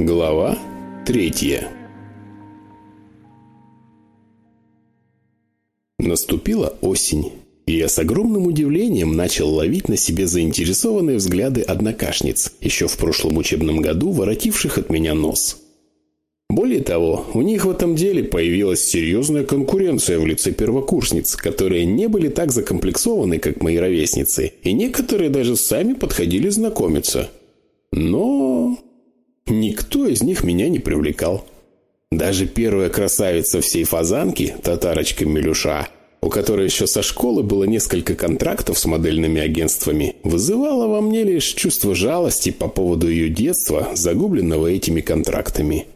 Глава третья Наступила осень, и я с огромным удивлением начал ловить на себе заинтересованные взгляды однокашниц, еще в прошлом учебном году воротивших от меня нос. Более того, у них в этом деле появилась серьезная конкуренция в лице первокурсниц, которые не были так закомплексованы, как мои ровесницы, и некоторые даже сами подходили знакомиться. Но никто из них меня не привлекал. Даже первая красавица всей фазанки, татарочка Милюша, у которой еще со школы было несколько контрактов с модельными агентствами, вызывала во мне лишь чувство жалости по поводу ее детства, загубленного этими контрактами.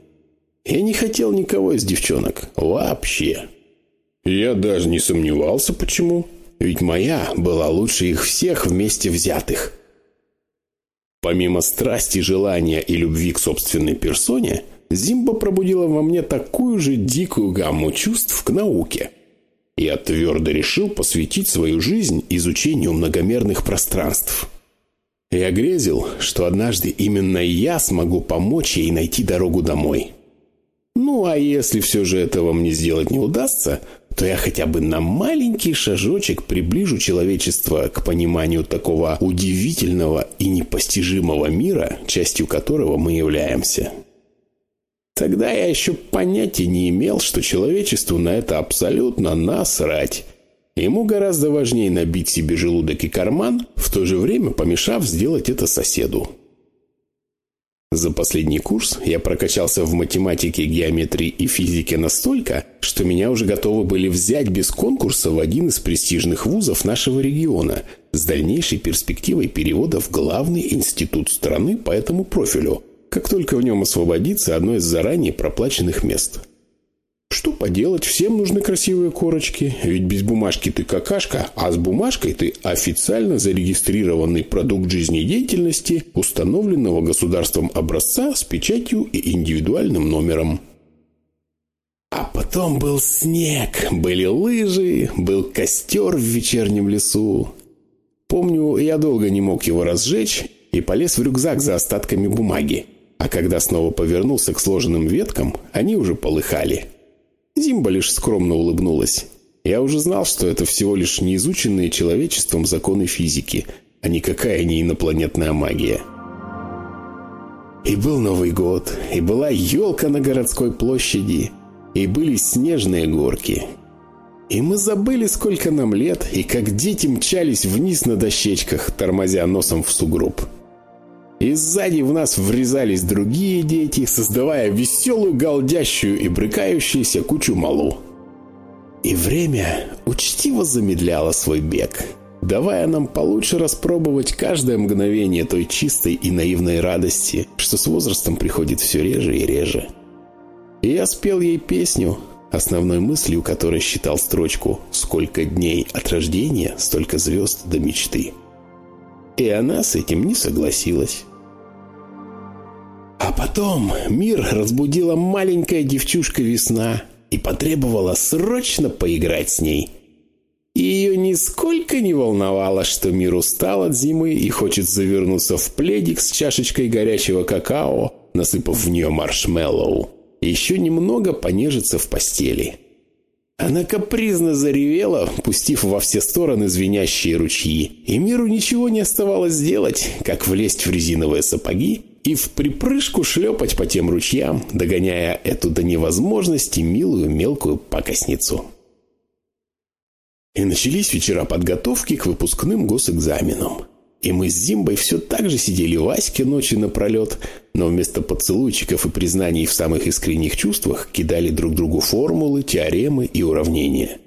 Я не хотел никого из девчонок. Вообще. Я даже не сомневался, почему. Ведь моя была лучше их всех вместе взятых. Помимо страсти, желания и любви к собственной персоне, Зимба пробудила во мне такую же дикую гамму чувств к науке. Я твердо решил посвятить свою жизнь изучению многомерных пространств. Я грезил, что однажды именно я смогу помочь ей найти дорогу домой. Ну, а если все же этого мне сделать не удастся, то я хотя бы на маленький шажочек приближу человечество к пониманию такого удивительного и непостижимого мира, частью которого мы являемся. Тогда я еще понятия не имел, что человечеству на это абсолютно насрать. Ему гораздо важнее набить себе желудок и карман, в то же время помешав сделать это соседу. За последний курс я прокачался в математике, геометрии и физике настолько, что меня уже готовы были взять без конкурса в один из престижных вузов нашего региона с дальнейшей перспективой перевода в главный институт страны по этому профилю, как только в нем освободится одно из заранее проплаченных мест. Что поделать, всем нужны красивые корочки, ведь без бумажки ты какашка, а с бумажкой ты официально зарегистрированный продукт жизнедеятельности, установленного государством образца с печатью и индивидуальным номером. А потом был снег, были лыжи, был костер в вечернем лесу. Помню, я долго не мог его разжечь и полез в рюкзак за остатками бумаги. А когда снова повернулся к сложенным веткам, они уже полыхали. Зимба лишь скромно улыбнулась. Я уже знал, что это всего лишь неизученные человечеством законы физики, а никакая не инопланетная магия. И был Новый год, и была елка на городской площади, и были снежные горки. И мы забыли, сколько нам лет, и как дети мчались вниз на дощечках, тормозя носом в сугроб. И сзади в нас врезались другие дети, создавая веселую, галдящую и брыкающуюся кучу малу. И время учтиво замедляло свой бег, давая нам получше распробовать каждое мгновение той чистой и наивной радости, что с возрастом приходит все реже и реже. И я спел ей песню, основной мыслью которой считал строчку «Сколько дней от рождения, столько звезд до мечты». И она с этим не согласилась. Потом мир разбудила маленькая девчушка-весна и потребовала срочно поиграть с ней. И ее нисколько не волновало, что мир устал от зимы и хочет завернуться в пледик с чашечкой горячего какао, насыпав в нее маршмеллоу. Еще немного понежиться в постели. Она капризно заревела, пустив во все стороны звенящие ручьи, и миру ничего не оставалось сделать, как влезть в резиновые сапоги и в припрыжку шлепать по тем ручьям, догоняя эту до невозможности милую мелкую пакостницу. И начались вечера подготовки к выпускным госэкзаменам. И мы с Зимбой все так же сидели в Аське ночи напролет, но вместо поцелуйчиков и признаний в самых искренних чувствах кидали друг другу формулы, теоремы и уравнения.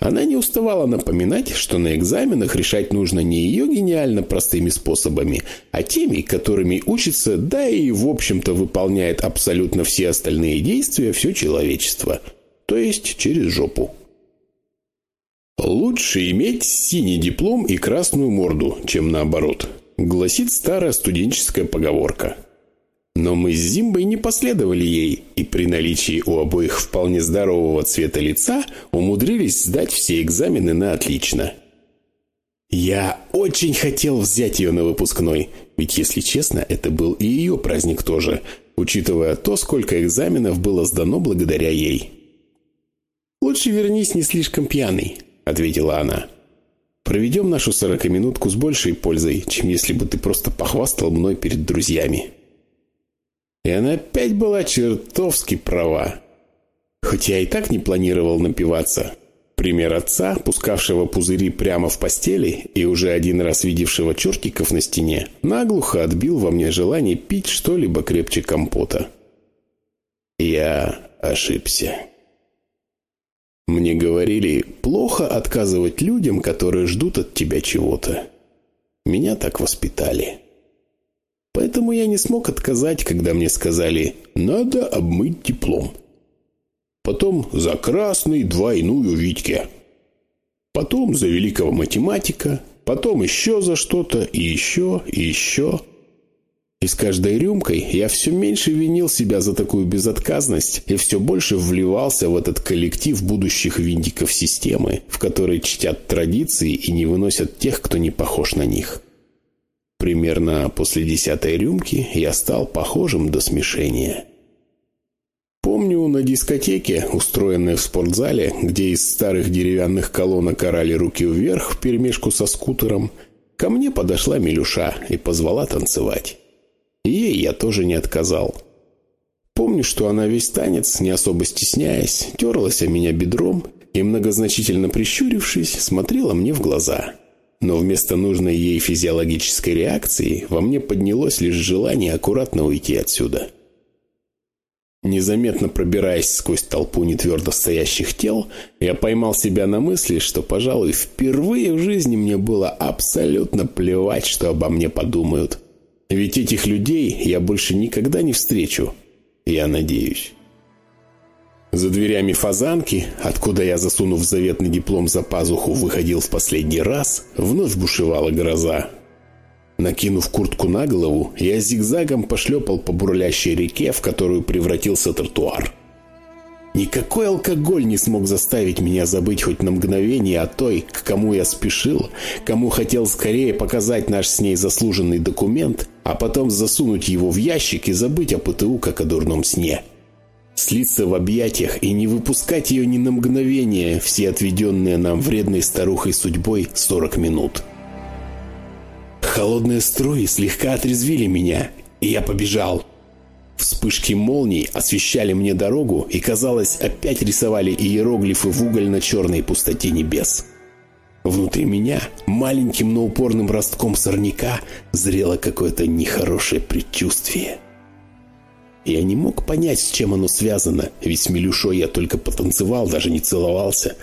Она не уставала напоминать, что на экзаменах решать нужно не ее гениально простыми способами, а теми, которыми учится, да и в общем-то выполняет абсолютно все остальные действия все человечество. То есть через жопу. «Лучше иметь синий диплом и красную морду, чем наоборот», гласит старая студенческая поговорка – но мы с Зимбой не последовали ей, и при наличии у обоих вполне здорового цвета лица умудрились сдать все экзамены на отлично. Я очень хотел взять ее на выпускной, ведь, если честно, это был и ее праздник тоже. учитывая то, сколько экзаменов было сдано благодаря ей. «Лучше вернись не слишком пьяный», — ответила она. «Проведем нашу сорокаминутку с большей пользой, чем если бы ты просто похвастал мной перед друзьями». И она опять была чертовски права. Хоть я и так не планировал напиваться. Пример отца, пускавшего пузыри прямо в постели и уже один раз видевшего чертиков на стене, наглухо отбил во мне желание пить что-либо крепче компота. Я ошибся. Мне говорили, плохо отказывать людям, которые ждут от тебя чего-то. Меня так воспитали. Поэтому я не смог отказать, когда мне сказали «надо обмыть диплом». Потом за красный двойную Витьке. Потом за великого математика. Потом еще за что-то, и еще, и еще. И с каждой рюмкой я все меньше винил себя за такую безотказность и все больше вливался в этот коллектив будущих винтиков системы, в которой чтят традиции и не выносят тех, кто не похож на них. Примерно после десятой рюмки я стал похожим до смешения. Помню, на дискотеке, устроенной в спортзале, где из старых деревянных колонок орали руки вверх вперемешку со скутером, ко мне подошла Милюша и позвала танцевать. ей я тоже не отказал. Помню, что она весь танец, не особо стесняясь, терлась о меня бедром и, многозначительно прищурившись, смотрела мне в глаза. Но вместо нужной ей физиологической реакции во мне поднялось лишь желание аккуратно уйти отсюда. Незаметно пробираясь сквозь толпу нетвердо стоящих тел, я поймал себя на мысли, что, пожалуй, впервые в жизни мне было абсолютно плевать, что обо мне подумают. Ведь этих людей я больше никогда не встречу. Я надеюсь. За дверями фазанки, откуда я, засунув заветный диплом за пазуху, выходил в последний раз, вновь бушевала гроза. Накинув куртку на голову, я зигзагом пошлепал по бурлящей реке, в которую превратился тротуар. Никакой алкоголь не смог заставить меня забыть хоть на мгновение о той, к кому я спешил, кому хотел скорее показать наш с ней заслуженный документ, а потом засунуть его в ящик и забыть о ПТУ, как о дурном сне слиться в объятиях и не выпускать ее ни на мгновение все отведенные нам вредной старухой судьбой 40 минут. Холодные струи слегка отрезвили меня, и я побежал. Вспышки молний освещали мне дорогу и, казалось, опять рисовали иероглифы в угольно-черной пустоте небес. Внутри меня, маленьким, но упорным ростком сорняка, зрело какое-то нехорошее предчувствие – я не мог понять, с чем оно связано, ведь с Милюшой я только потанцевал, даже не целовался.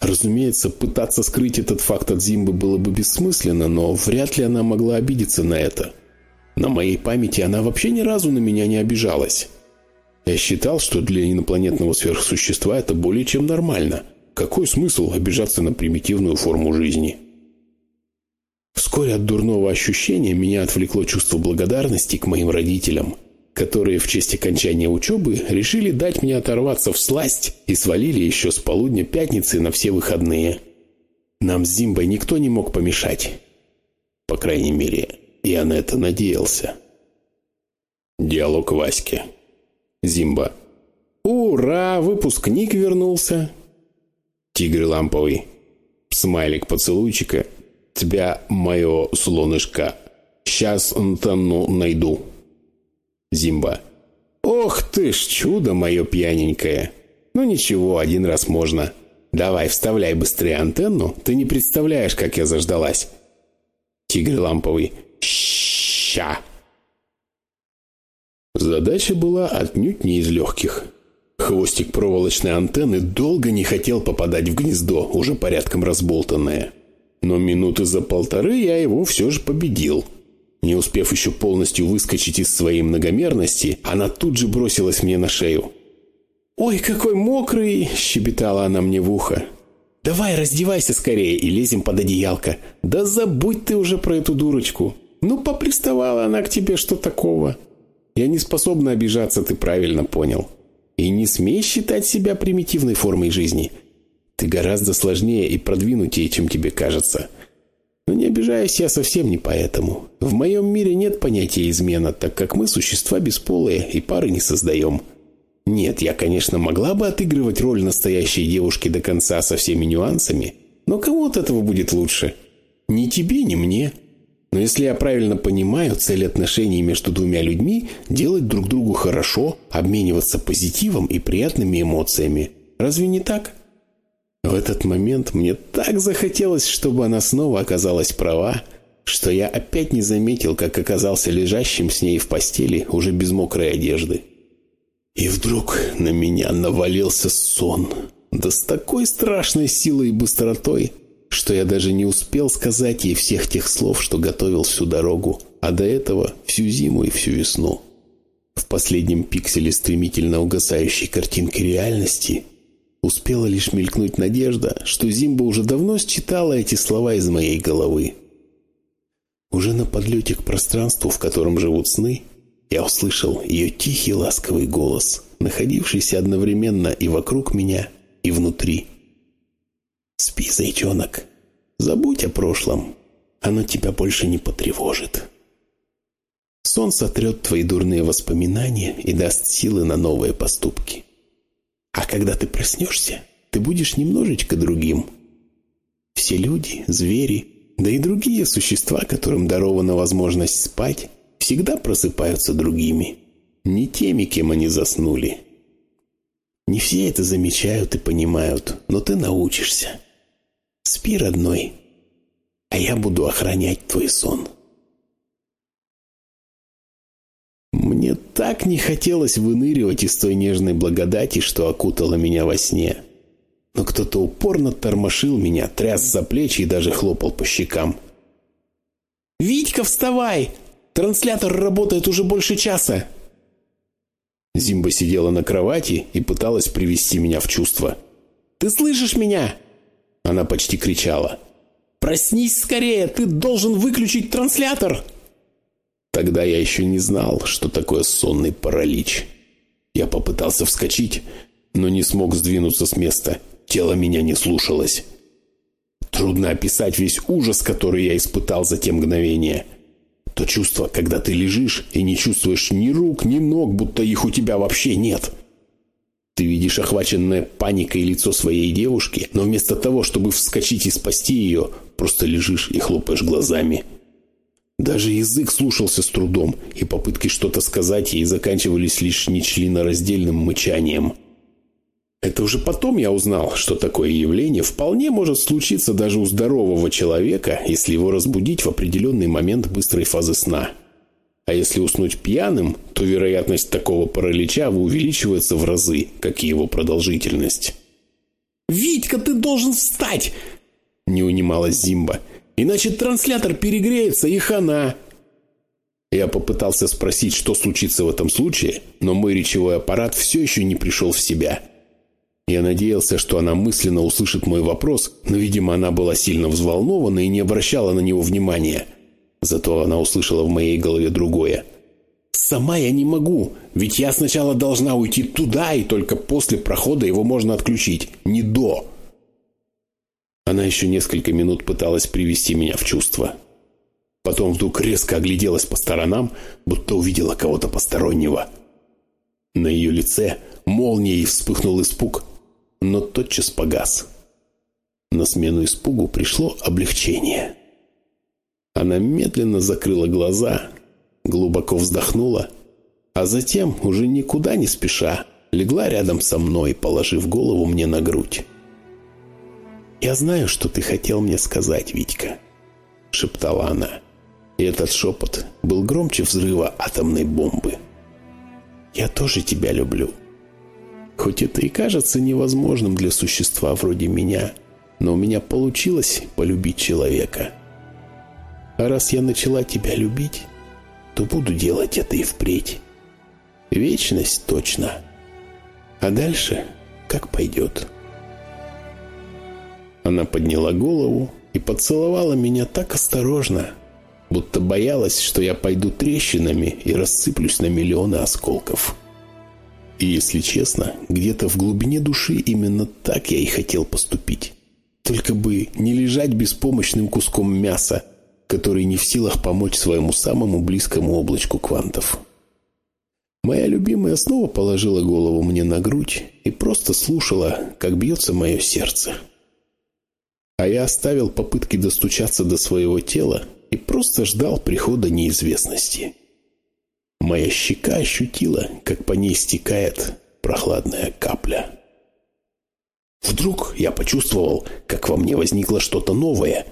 Разумеется, пытаться скрыть этот факт от Зимбы было бы бессмысленно, но вряд ли она могла обидеться на это. На моей памяти она вообще ни разу на меня не обижалась. Я считал, что для инопланетного сверхсущества это более чем нормально. Какой смысл обижаться на примитивную форму жизни? Вскоре от дурного ощущения меня отвлекло чувство благодарности к моим родителям – которые в честь окончания учебы решили дать мне оторваться в сласть и свалили еще с полудня пятницы на все выходные. Нам с Зимбой никто не мог помешать. По крайней мере, я на это надеялся. Диалог Васьки. Зимба. «Ура! Выпускник вернулся!» Тигр ламповый. Смайлик поцелуйчика. «Тебя, мое слонышко, сейчас антенну найду». Зимба. «Ох ты ж, чудо мое пьяненькое! Ну ничего, один раз можно. Давай, вставляй быстрее антенну, ты не представляешь, как я заждалась». Тигр ламповый. «Ща!» Задача была отнюдь не из легких. Хвостик проволочной антенны долго не хотел попадать в гнездо, уже порядком разболтанное. Но минуты за полторы я его все же победил – не успев еще полностью выскочить из своей многомерности, она тут же бросилась мне на шею. «Ой, какой мокрый!» – щебетала она мне в ухо. «Давай, раздевайся скорее и лезем под одеялко. Да забудь ты уже про эту дурочку. Ну, поприставала она к тебе, что такого? Я не способна обижаться, ты правильно понял. И не смей считать себя примитивной формой жизни. Ты гораздо сложнее и продвинутее, чем тебе кажется. Но не обижаюсь я совсем не поэтому. В моем мире нет понятия измена, так как мы существа бесполые и пары не создаем. Нет, я, конечно, могла бы отыгрывать роль настоящей девушки до конца со всеми нюансами, но кому от этого будет лучше? Ни тебе, ни мне. Но если я правильно понимаю, цель отношений между двумя людьми – делать друг другу хорошо, обмениваться позитивом и приятными эмоциями. Разве не так? В этот момент мне так захотелось, чтобы она снова оказалась права, что я опять не заметил, как оказался лежащим с ней в постели уже без мокрой одежды. И вдруг на меня навалился сон. Да с такой страшной силой и быстротой, что я даже не успел сказать ей всех тех слов, что готовил всю дорогу, а до этого всю зиму и всю весну. В последнем пикселе стремительно угасающей картинки реальности успела лишь мелькнуть надежда, что Зимба уже давно считала эти слова из моей головы. Уже на подлете к пространству, в котором живут сны, я услышал ее тихий ласковый голос, находившийся одновременно и вокруг меня, и внутри. «Спи, зайчонок, забудь о прошлом, оно тебя больше не потревожит». Сон сотрет твои дурные воспоминания и даст силы на новые поступки. А когда ты проснешься, ты будешь немножечко другим. Все люди, звери, да и другие существа, которым дарована возможность спать, всегда просыпаются другими, не теми, кем они заснули. Не все это замечают и понимают, но ты научишься. Спи, родной, а я буду охранять твой сон. Мне так не хотелось выныривать из той нежной благодати, что окутала меня во сне. Но кто-то упорно тормошил меня, тряс за плечи и даже хлопал по щекам. «Витька, вставай! Транслятор работает уже больше часа!» Зимба сидела на кровати и пыталась привести меня в чувство. «Ты слышишь меня?» Она почти кричала. «Проснись скорее! Ты должен выключить транслятор!» Тогда я еще не знал, что такое сонный паралич. Я попытался вскочить, но не смог сдвинуться с места. Тело меня не слушалось. Трудно описать весь ужас, который я испытал за те мгновения – то чувство, когда ты лежишь и не чувствуешь ни рук, ни ног, будто их у тебя вообще нет. Ты видишь охваченное паникой лицо своей девушки, но вместо того, чтобы вскочить и спасти ее, просто лежишь и хлопаешь глазами. Даже язык слушался с трудом, и попытки что-то сказать ей заканчивались лишь нечленораздельным мычанием – это уже потом я узнал, что такое явление вполне может случиться даже у здорового человека, если его разбудить в определенный момент быстрой фазы сна. А если уснуть пьяным, то вероятность такого паралича увеличивается в разы, как и его продолжительность. «Витька, ты должен встать!» – не унималась Зимба. «Иначе транслятор перегреется и хана!» Я попытался спросить, что случится в этом случае, но мой речевой аппарат все еще не пришел в себя – я надеялся, что она мысленно услышит мой вопрос, но, видимо, она была сильно взволнована и не обращала на него внимания. Зато она услышала в моей голове другое. «Сама я не могу, ведь я сначала должна уйти туда, и только после прохода его можно отключить, не до». Она еще несколько минут пыталась привести меня в чувство. Потом вдруг резко огляделась по сторонам, будто увидела кого-то постороннего. На ее лице молнией вспыхнул испуг, но тотчас погас. На смену испугу пришло облегчение. Она медленно закрыла глаза, глубоко вздохнула, а затем, уже никуда не спеша, легла рядом со мной, положив голову мне на грудь. «Я знаю, что ты хотел мне сказать, Витька», — шептала она. И этот шепот был громче взрыва атомной бомбы. «Я тоже тебя люблю». Хоть это и кажется невозможным для существа вроде меня, но у меня получилось полюбить человека. А раз я начала тебя любить, то буду делать это и впредь. Вечность точно. А дальше как пойдет. Она подняла голову и поцеловала меня так осторожно, будто боялась, что я пойду трещинами и рассыплюсь на миллионы осколков. И, если честно, где-то в глубине души именно так я и хотел поступить. Только бы не лежать беспомощным куском мяса, который не в силах помочь своему самому близкому облачку квантов. Моя любимая снова положила голову мне на грудь и просто слушала, как бьется мое сердце. А я оставил попытки достучаться до своего тела и просто ждал прихода неизвестности. Моя щека ощутила, как по ней стекает прохладная капля. Вдруг я почувствовал, как во мне возникло что-то новое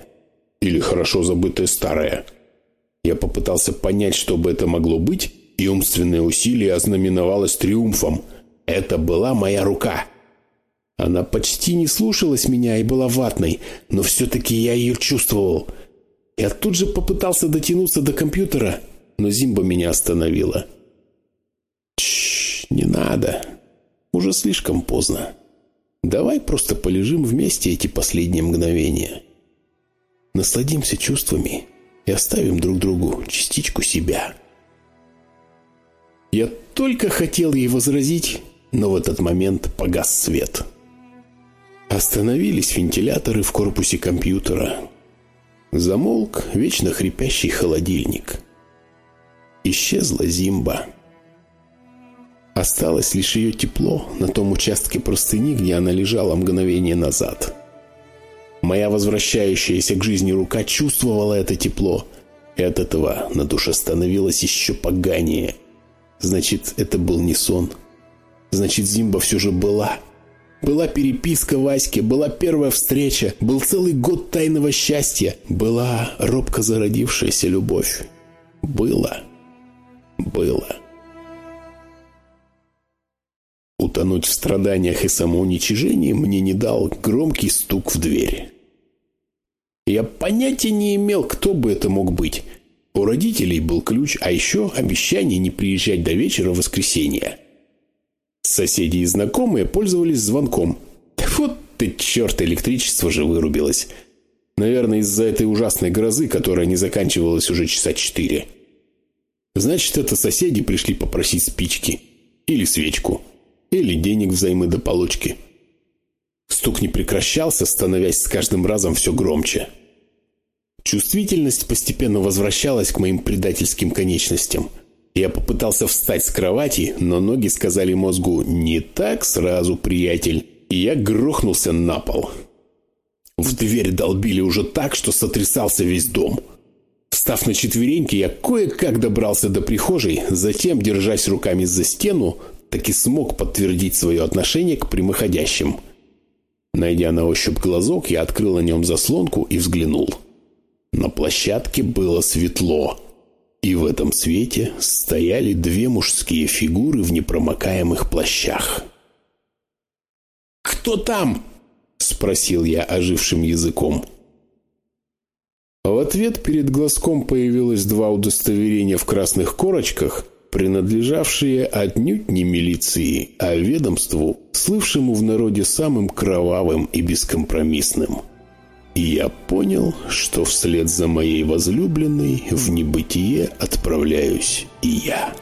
или хорошо забытое старое. Я попытался понять, что бы это могло быть, и умственное усилие ознаменовалось триумфом. Это была моя рука. Она почти не слушалась меня и была ватной, но все-таки я ее чувствовал. Я тут же попытался дотянуться до компьютера, но Зимба меня остановила. «Чш, не надо. Уже слишком поздно. Давай просто полежим вместе эти последние мгновения. Насладимся чувствами и оставим друг другу частичку себя». Я только хотел ей возразить, но в этот момент погас свет. Остановились вентиляторы в корпусе компьютера. Замолк вечно хрипящий холодильник. Исчезла Зимба. Осталось лишь ее тепло на том участке простыни, где она лежала мгновение назад. Моя возвращающаяся к жизни рука чувствовала это тепло, и от этого на душе становилось еще поганее – Значит, это был не сон. Значит, Зимба все же была. Была переписка Ваське, была первая встреча, был целый год тайного счастья, была робко зародившаяся любовь. Было. Было. Утонуть в страданиях и самоуничижении мне не дал громкий стук в дверь. Я понятия не имел, кто бы это мог быть. У родителей был ключ, а еще обещание не приезжать до вечера в воскресенье. Соседи и знакомые пользовались звонком. Вот ты черт, электричество же вырубилось. Наверное, из-за этой ужасной грозы, которая не заканчивалась уже часа четыре. Значит, это соседи пришли попросить спички. Или свечку. Или денег взаймы до получки. Стук не прекращался, становясь с каждым разом все громче. Чувствительность постепенно возвращалась к моим предательским конечностям. Я попытался встать с кровати, но ноги сказали мозгу «Не так сразу, приятель», и я грохнулся на пол. В дверь долбили уже так, что сотрясался весь дом. Встав на четвереньки, я кое-как добрался до прихожей, затем, держась руками за стену, так и смог подтвердить свое отношение к прямоходящим. Найдя на ощупь глазок, я открыл на нем заслонку и взглянул. На площадке было светло, и в этом свете стояли две мужские фигуры в непромокаемых плащах. «Кто там?» – спросил я ожившим языком. В ответ перед глазком появилось два удостоверения в красных корочках, принадлежавшие отнюдь не милиции, а ведомству, слывшему в народе самым кровавым и бескомпромиссным – и я понял, что вслед за моей возлюбленной в небытие отправляюсь и я.